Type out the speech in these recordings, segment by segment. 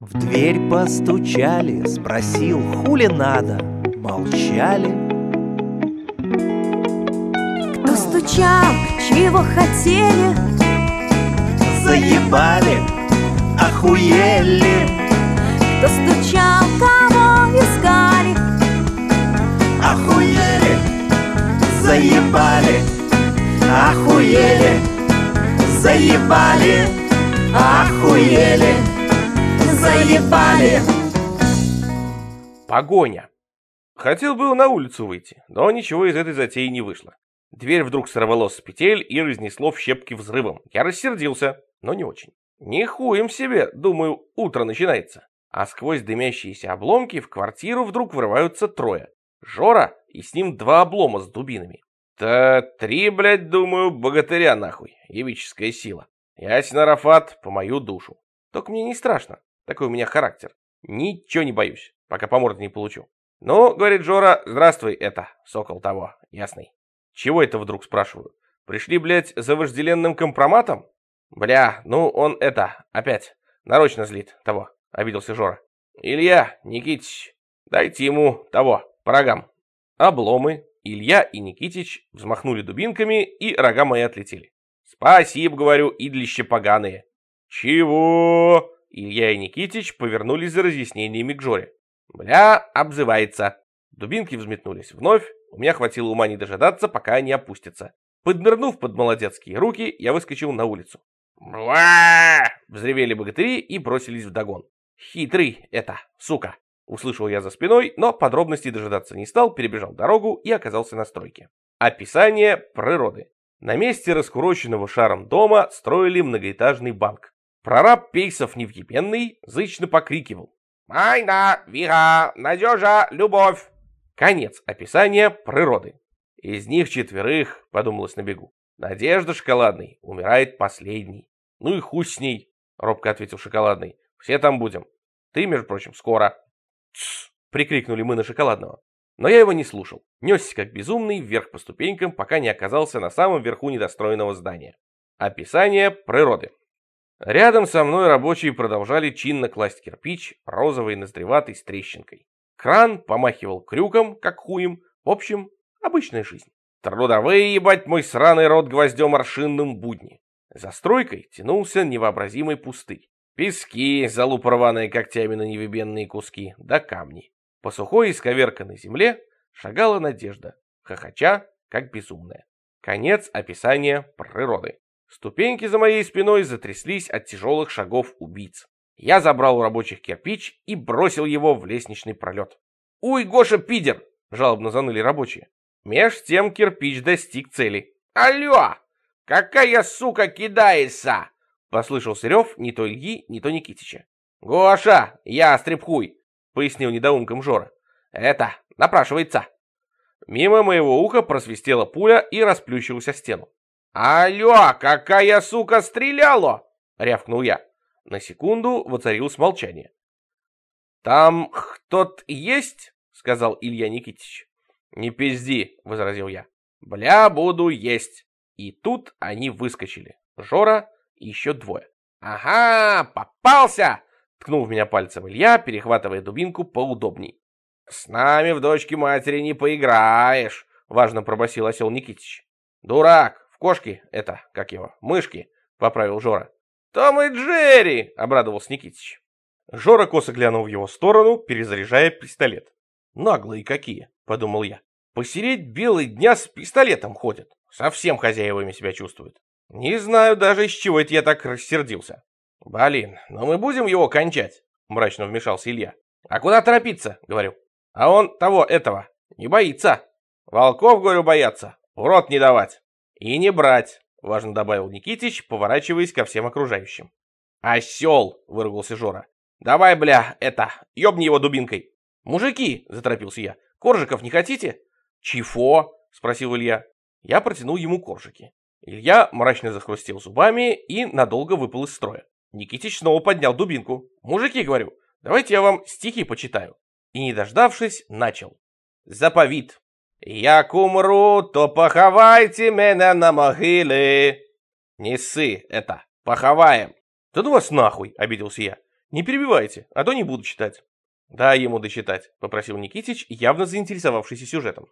В дверь постучали, спросил, хули надо. Молчали. Кто стучал, чего хотели? Заебали, охуели. Кто стучал, кого искали? Охуели, заебали, охуели, заебали, охуели, заебали. Погоня. Хотел было на улицу выйти, но ничего из этой затеи не вышло. Дверь вдруг сорвалась с петель и разнесло в щепки взрывом. Я рассердился, но не очень. Не хуем себе, думаю, утро начинается. А сквозь дымящиеся обломки в квартиру вдруг врываются трое. Жора и с ним два облома с дубинами. Да три, блядь, думаю, богатыря нахуй, явическая сила. Ясен Арафат по мою душу. Только мне не страшно, такой у меня характер. Ничего не боюсь, пока по морде не получу. Ну, говорит Жора, здравствуй, это, сокол того, ясный. Чего это вдруг, спрашиваю? Пришли, блядь, за вожделенным компроматом? Бля, ну он это, опять, нарочно злит того, обиделся Жора. Илья, Никитич, дайте ему того, по рогам. Обломы, Илья и Никитич взмахнули дубинками, и рога мои отлетели. Спасибо, говорю, идлище поганые. Чего? Илья и Никитич повернулись за разъяснениями к Жоре. Бля, обзывается. Дубинки взметнулись вновь, у меня хватило ума не дожидаться, пока они опустятся. Поднырнув под молодецкие руки, я выскочил на улицу. «Бла!» — взревели богатыри и бросились вдогон. «Хитрый это, сука!» — услышал я за спиной, но подробностей дожидаться не стал, перебежал дорогу и оказался на стройке. Описание природы. На месте раскуроченного шаром дома строили многоэтажный банк. Прораб Пейсов невъебенный зычно покрикивал. «Майна, вера, надежа, любовь!» Конец описания природы. Из них четверых, подумалось на бегу. Надежда Шоколадный умирает последний. Ну и хуй с ней, робко ответил Шоколадный. Все там будем. Ты, между прочим, скоро. Тсс, прикрикнули мы на Шоколадного. Но я его не слушал. Несся как безумный вверх по ступенькам, пока не оказался на самом верху недостроенного здания. Описание природы. Рядом со мной рабочие продолжали чинно класть кирпич, розовый, ноздреватый, с трещинкой. Кран помахивал крюком, как хуем. В общем, обычная жизнь. Трудовые, ебать, мой сраный рот гвоздем аршинным будни. За стройкой тянулся невообразимый пустырь. Пески, залупорванные когтями на невебенные куски, да камни. По сухой исковерканной земле шагала Надежда, хохоча, как безумная. Конец описания природы. Ступеньки за моей спиной затряслись от тяжелых шагов убийц. Я забрал у рабочих кирпич и бросил его в лестничный пролет. «Уй, Гоша, пидер!» — жалобно заныли рабочие. Меж тем кирпич достиг цели. «Алло! Какая сука кидается?» — послышался рев не то Ильи, не то Никитича. «Гоша, я стрепхуй!» — пояснил недоумком Жора. «Это, напрашивается!» Мимо моего уха просвистела пуля и расплющилась о стену. «Алло, какая сука стреляла?» — рявкнул я. На секунду воцарилось молчание. «Там кто-то есть?» — сказал Илья Никитич. «Не пизди», — возразил я. «Бля, буду есть». И тут они выскочили. Жора и еще двое. «Ага, попался!» — ткнул в меня пальцем Илья, перехватывая дубинку поудобней. «С нами в дочке матери не поиграешь», — важно пробасил осел Никитич. «Дурак, в кошки это, как его, мышки», — поправил Жора. «Том и Джерри!» — обрадовался Никитич. Жора косо глянул в его сторону, перезаряжая пистолет. «Наглые какие!» — подумал я. «Посереть белый дня с пистолетом ходят. Совсем хозяевами себя чувствуют. Не знаю даже, из чего это я так рассердился». «Блин, но мы будем его кончать?» — мрачно вмешался Илья. «А куда торопиться?» — говорю. «А он того, этого, не боится. Волков, говорю, боятся. В рот не давать. И не брать важно добавил Никитич, поворачиваясь ко всем окружающим. «Осел!» — выругался Жора. «Давай, бля, это, ёбни его дубинкой!» «Мужики!» — заторопился я. «Коржиков не хотите?» «Чифо?» — спросил Илья. Я протянул ему коржики. Илья мрачно захрустел зубами и надолго выпал из строя. Никитич снова поднял дубинку. «Мужики, — говорю, — давайте я вам стихи почитаю». И, не дождавшись, начал. Заповит. Як умру, то поховайте меня на могиле. Не это, поховаем. Да ну вас нахуй, обиделся я. Не перебивайте, а то не буду читать. Дай ему дочитать, попросил Никитич, явно заинтересовавшийся сюжетом.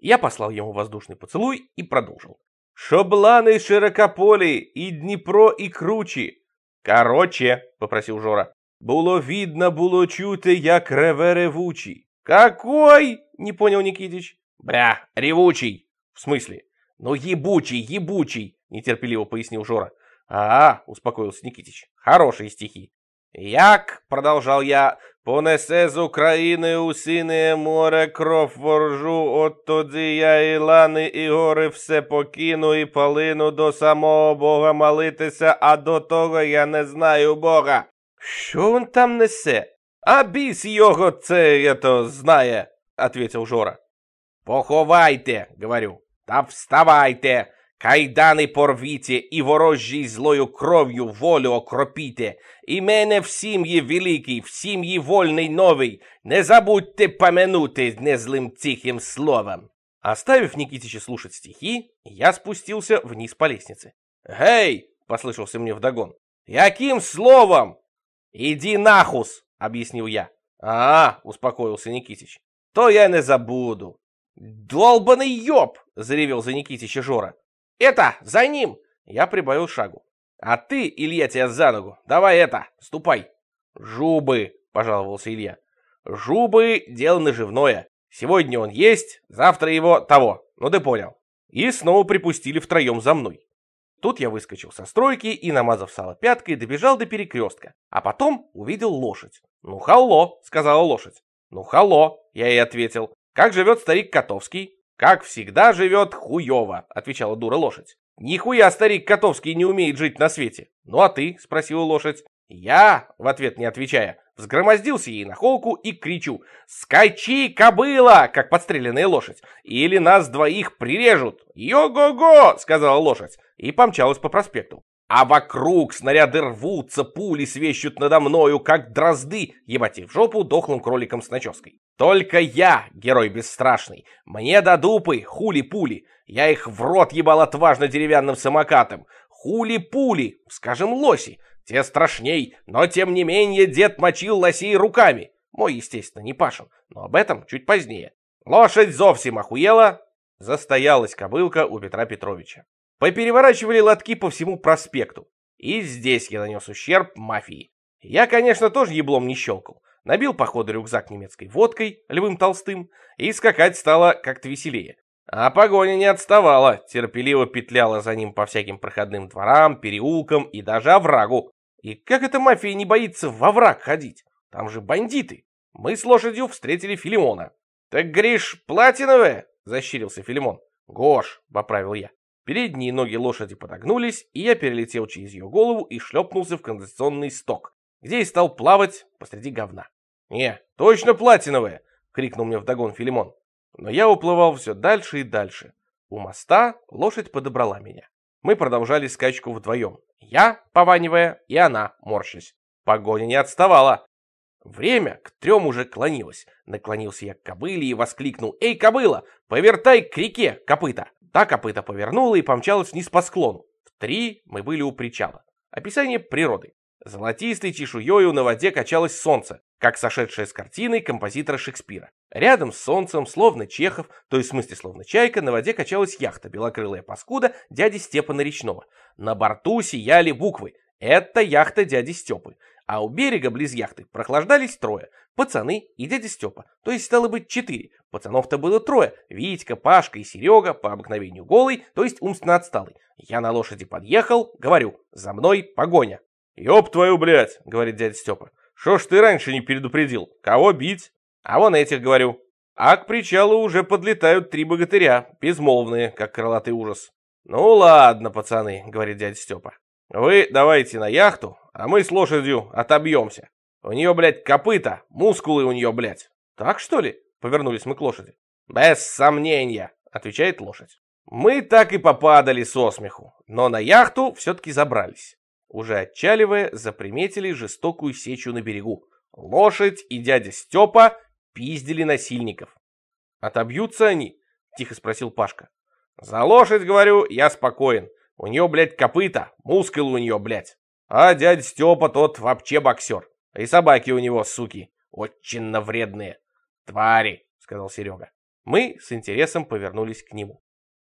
Я послал ему воздушный поцелуй и продолжил. Шобланы широкополі, и Днепро, и кручі. Короче, попросил Жора. Було видно, було чути, як реве ревучий. Какой? Не понял Никитич. Бля, ревучий. В смысле? Ну ебучий, ебучий, нетерпеливо пояснил Жора. А, успокоился Никитич. Хорошие стихи. Як, продолжал я, понесе з України у сине море кров воржу, от тоді я і лани, і гори все покину, і полину до самого Бога молитися, а до того я не знаю Бога. Що він там несе? А біс його це ето знає, ответил Жора. Поховайте, говорю, та вставайте, кайдани порвіте і ворожій злою кров'ю волю окропіте, і мене в сім'ї великій, в сім'ї вольний новий, не забудьте помянути незлым тихим словом. Оставив Никитича слушать стихи, я спустился вниз по лестнице. «Гей!» — послышался мне вдогон. «Яким словом?» «Иди нахус!» — объяснил я. «А, — успокоился Никитич, — то я не забуду». «Долбаный ёб!» — заревел за Никитича Жора. «Это, за ним!» Я прибавил шагу. «А ты, Илья, тебя за ногу. Давай это, ступай!» «Жубы!» — пожаловался Илья. «Жубы — дело наживное. Сегодня он есть, завтра его того. Ну ты понял». И снова припустили втроем за мной. Тут я выскочил со стройки и, намазав сало пяткой, добежал до перекрестка, а потом увидел лошадь. «Ну, халло!» — сказала лошадь. «Ну, халло!» — я ей ответил. «Как живет старик Котовский?» «Как всегда живет хуево», — отвечала дура лошадь. «Нихуя старик Котовский не умеет жить на свете». «Ну а ты?» — спросила лошадь. Я, в ответ не отвечая, взгромоздился ей на холку и кричу «Скачи, кобыла!» как подстреленная лошадь. «Или нас двоих прирежут!» «Йо-го-го!» — сказала лошадь и помчалась по проспекту. А вокруг снаряды рвутся, пули свещут надо мною, как дрозды, ебать в жопу дохлым кроликом с наческой. Только я, герой бесстрашный, мне до дупы, хули-пули, я их в рот ебал отважно деревянным самокатом. Хули-пули, скажем, лоси, те страшней, но тем не менее дед мочил лосей руками. Мой, естественно, не Пашин, но об этом чуть позднее. Лошадь совсем охуела, застоялась кобылка у Петра Петровича. Попереворачивали лотки по всему проспекту. И здесь я нанес ущерб мафии. Я, конечно, тоже еблом не щелкал. Набил, походу, рюкзак немецкой водкой, львым толстым, и скакать стало как-то веселее. А погоня не отставала, терпеливо петляла за ним по всяким проходным дворам, переулкам и даже оврагу. И как эта мафия не боится во враг ходить? Там же бандиты. Мы с лошадью встретили Филимона. «Так, Гриш, платиновая?» — защирился Филимон. «Гош», — поправил я. Передние ноги лошади подогнулись, и я перелетел через ее голову и шлепнулся в конденсационный сток, где и стал плавать посреди говна. «Не, точно платиновая!» — крикнул мне вдогон Филимон. Но я уплывал все дальше и дальше. У моста лошадь подобрала меня. Мы продолжали скачку вдвоем. Я, пованивая, и она, морщась. Погоня не отставала. Время к трем уже клонилось. Наклонился я к кобыле и воскликнул. «Эй, кобыла, повертай к реке, копыта!» Та копыта повернула и помчалась вниз по склону. В три мы были у причала. Описание природы. Золотистой чешуёю на воде качалось солнце, как сошедшее с картины композитора Шекспира. Рядом с солнцем, словно Чехов, то есть в смысле словно чайка, на воде качалась яхта белокрылая паскуда дяди Степана Речного. На борту сияли буквы «Это яхта дяди Степы». А у берега близ яхты прохлаждались трое. Пацаны и дядя Степа. То есть стало быть четыре. Пацанов-то было трое. Витька, Пашка и Серега, по обыкновению голый, то есть умственно отсталый. Я на лошади подъехал, говорю, за мной погоня. «Ёб твою, блядь!» — говорит дядя Степа. «Шо ж ты раньше не предупредил? Кого бить?» «А вон этих, говорю». А к причалу уже подлетают три богатыря, безмолвные, как крылатый ужас. «Ну ладно, пацаны», — говорит дядя Степа. «Вы давайте на яхту, а мы с лошадью отобьемся. У нее, блядь, копыта, мускулы у нее, блядь. Так что ли? Повернулись мы к лошади. Без сомнения, отвечает лошадь. Мы так и попадали со смеху, но на яхту все-таки забрались. Уже отчаливая, заприметили жестокую сечу на берегу. Лошадь и дядя Степа пиздили насильников. «Отобьются они?» — тихо спросил Пашка. «За лошадь, говорю, я спокоен. У нее, блядь, копыта, мускулы у нее, блядь. А дядя Степа тот вообще боксер. И собаки у него, суки, очень вредные. Твари, сказал Серега. Мы с интересом повернулись к нему.